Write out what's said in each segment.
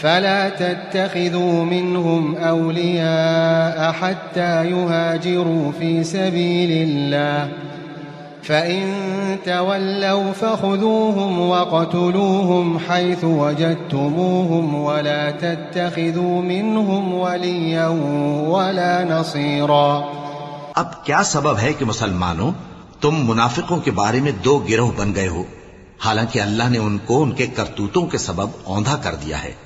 فلا تتخذوا منهم أولياء حتى يهاجروا في سبيل الله. فإن تولوا فخذوهم وقتلوهم حيث وجدتموهم ولا تتخذوا منهم وليا ولا نصيرا. اب کیا سبب ہے کہ مسلمانوں، تم منافقوں کے بارے میں دو گروہ بن گئے ہو؟ حالانکہ اللہ نے ان کو ان کے کرتوتوں کے سبب اوندھا کر دیا ہے۔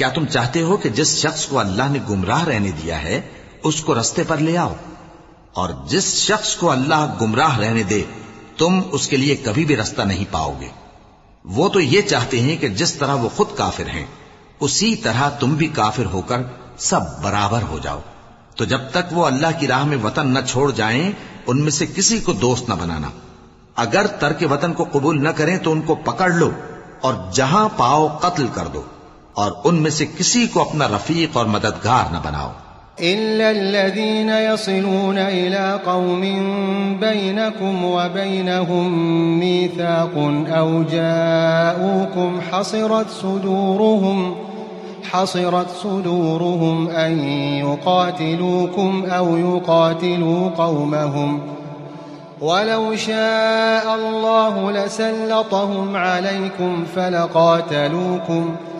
کیا تم چاہتے ہو کہ جس شخص کو اللہ نے گمراہ رہنے دیا ہے، اس کو رستے پر لے آؤ؟ اور جس شخص کو اللہ گمراہ رہنے دے، تم اس کے لیے کبھی بھی رستہ نہیں پاؤ گے۔ وہ تو یہ چاہتے ہیں کہ جس طرح وہ خود کافر ہیں، اسی طرح تم بھی کافر ہو کر سب برابر ہو جاؤ۔ تو جب تک وہ اللہ کی راہ میں وطن نہ چھوڑ جائیں، ان میں سے کسی کو دوست نہ بنانا۔ اگر ترک وطن کو قبول نہ کریں تو ان کو پکڑ لو اور جہاں پاؤ قتل کر دو۔ اور ان میں سے کسی کو اپنا رفیق اور مددگار نہ بناؤ۔ إلا الذين يصلون إلى قوم بينكم وبينهم ميثاق أو جاءوكم حصرت صدورهم حصرت صدورهم أن يقاتلوكم أو يقاتلوا قومهم۔ ولو شاء الله لسلطهم عليكم فلقاتلوكم ۖ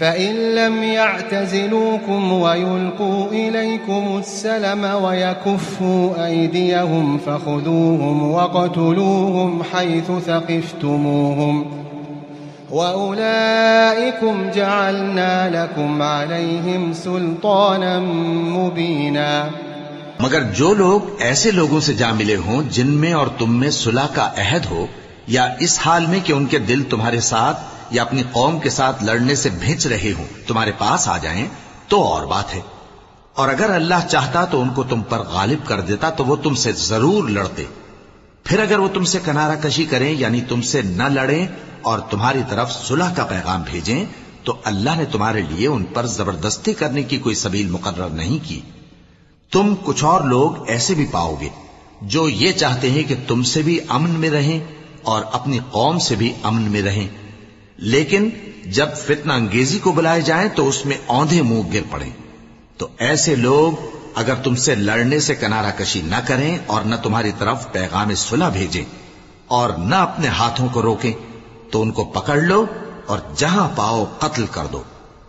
فإن لم يعتزلوكم ويلقوا إليكم السلم ويكفوا أيديهم فخذوهم وقتلوهم حيث ثقفتموهم وأولئكم جعلنا لكم عليهم سلطانا مبينا مگر جو لوگ ایسے لوگوں سے جا ملے ہوں جن میں اور تم میں صلح کا عہد ہو یا اس حال میں کہ ان کے دل تمہارے ساتھ یا اپنی قوم کے ساتھ لڑنے سے بھیج رہے ہوں، تمہارے پاس آ جائیں، تو اور بات ہے۔ اور اگر اللہ چاہتا تو ان کو تم پر غالب کر دیتا، تو وہ تم سے ضرور لڑتے۔ پھر اگر وہ تم سے کنارہ کشی کریں یعنی تم سے نہ لڑیں اور تمہاری طرف صلح کا پیغام بھیجیں، تو اللہ نے تمہارے لیے ان پر زبردستی کرنے کی کوئی سبیل مقرر نہیں کی۔ تم کچھ اور لوگ ایسے بھی پاؤ گے، جو یہ چاہتے ہیں کہ تم سے بھی امن میں رہیں اور اپنی قوم سے بھی امن میں رہیں۔ لیکن جب فتنہ انگیزی کو بلائے جائیں تو اس میں اوندھے منہ گر پڑے۔ تو ایسے لوگ اگر تم سے لڑنے سے کنارہ کشی نہ کریں اور نہ تمہاری طرف پیغام صلح بھیجیں اور نہ اپنے ہاتھوں کو روکیں، تو ان کو پکڑ لو اور جہاں پاؤ قتل کر دو۔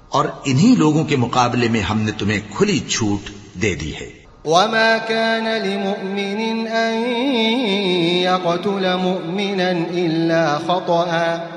اور انہی لوگوں کے مقابلے میں ہم نے تمہیں کھلی چھوٹ دے دی ہے۔ وما كان لمؤمن أن يقتل مؤمنا إلا خطأ۔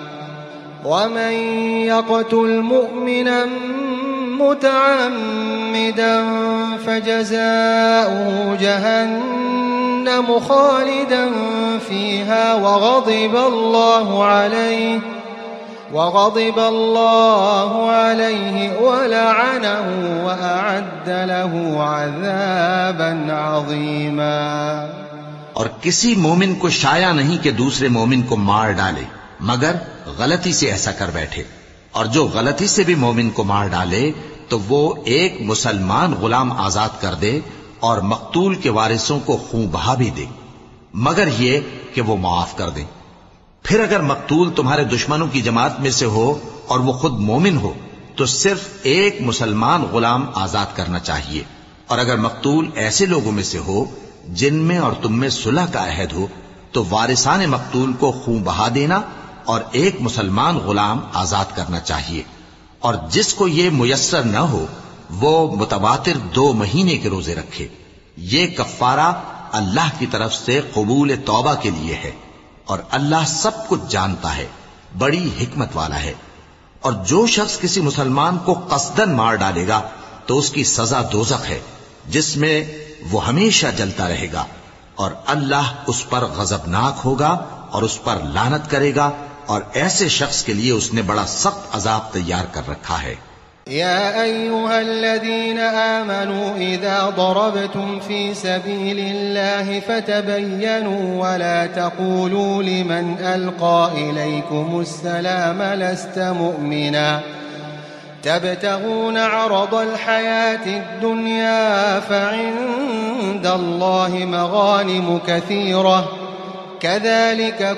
ومن يقتل مؤمنا متعمدا فجزاؤه جهنم خالدا فيها وغضب الله عليه وغضب الله عليه ولعنه وأعد له عذابا عظيما اور کسی مومن کو شایا نہیں کہ دوسرے مومن کو مار ڈالے، مگر غلطی سے ایسا کر بیٹھے۔ اور جو غلطی سے بھی مومن کو مار ڈالے، تو وہ ایک مسلمان غلام آزاد کر دے اور مقتول کے وارثوں کو خون بہا بھی دے۔ مگر یہ کہ وہ معاف کر دیں پھر اگر مقتول تمہارے دشمنوں کی جماعت میں سے ہو اور وہ خود مومن ہو، تو صرف ایک مسلمان غلام آزاد کرنا چاہیے۔ اور اگر مقتول ایسے لوگوں میں سے ہو جن میں اور تم میں صلح کا عہد ہو، تو وارثان مقتول کو خون بہا دینا اور ایک مسلمان غلام آزاد کرنا چاہیے۔ اور جس کو یہ میسر نہ ہو، وہ متواتر دو مہینے کے روزے رکھے۔ یہ کفارہ اللہ کی طرف سے قبول توبہ کے لیے ہے۔ اور اللہ سب کچھ جانتا ہے، بڑی حکمت والا ہے۔ اور جو شخص کسی مسلمان کو قصدن مار ڈالے گا، تو اس کی سزا دوزخ ہے، جس میں وہ ہمیشہ جلتا رہے گا۔ اور اللہ اس پر غضبناک ہوگا اور اس پر لانت کرے گا۔ اور ایسے شخص کے لیے اس نے بڑا سخت عذاب تیار کر رکھا ہے۔ يا أيها الذين آمنوا إذا ضربتم في سبيل الله فتبينوا ولا تقولوا لمن ألقى إليكم السلام لست مؤمنا۔ تبتغون عرض الحياة الدنيا فعند الله مغانم كثيرة كذلك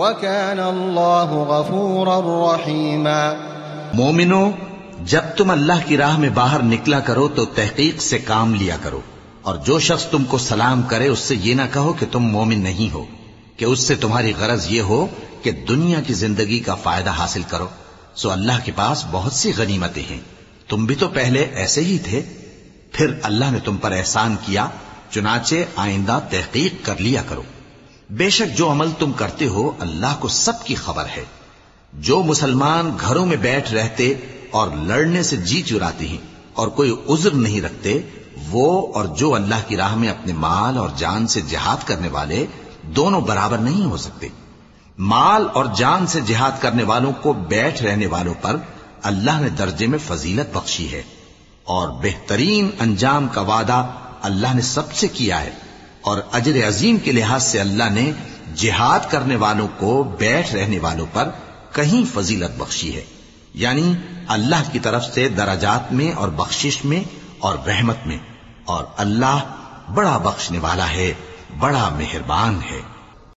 وكان الله غفورا رحيما مومنو، جب تم اللہ کی راہ میں باہر نکلا کرو تو تحقیق سے کام لیا کرو، اور جو شخص تم کو سلام کرے اس سے یہ نہ کہو کہ تم مومن نہیں ہو، کہ اس سے تمہاری غرض یہ ہو کہ دنیا کی زندگی کا فائدہ حاصل کرو۔ سو اللہ کے پاس بہت سی غنیمتیں ہیں۔ تم بھی تو پہلے ایسے ہی تھے، پھر اللہ نے تم پر احسان کیا، چنانچہ آئندہ تحقیق کر لیا کرو۔ بے شک جو عمل تم کرتے ہو اللہ کو سب کی خبر ہے۔ جو مسلمان گھروں میں بیٹھ رہتے اور لڑنے سے جی چراتے ہیں اور کوئی عذر نہیں رکھتے، وہ اور جو اللہ کی راہ میں اپنے مال اور جان سے جہاد کرنے والے دونوں برابر نہیں ہو سکتے۔ مال اور جان سے جہاد کرنے والوں کو بیٹھ رہنے والوں پر اللہ نے درجے میں فضیلت بخشی ہے اور بہترین انجام کا وعدہ اللہ نے سب سے کیا ہے۔ اور اجر عظیم کے لحاظ سے اللہ نے جہاد کرنے والوں کو بیٹھ رہنے والوں پر کہیں فضیلت بخشی ہے۔ یعنی اللہ کی طرف سے درجات میں اور بخشش میں اور رحمت میں اور اللہ بڑا بخشنے والا ہے، بڑا مہربان ہے۔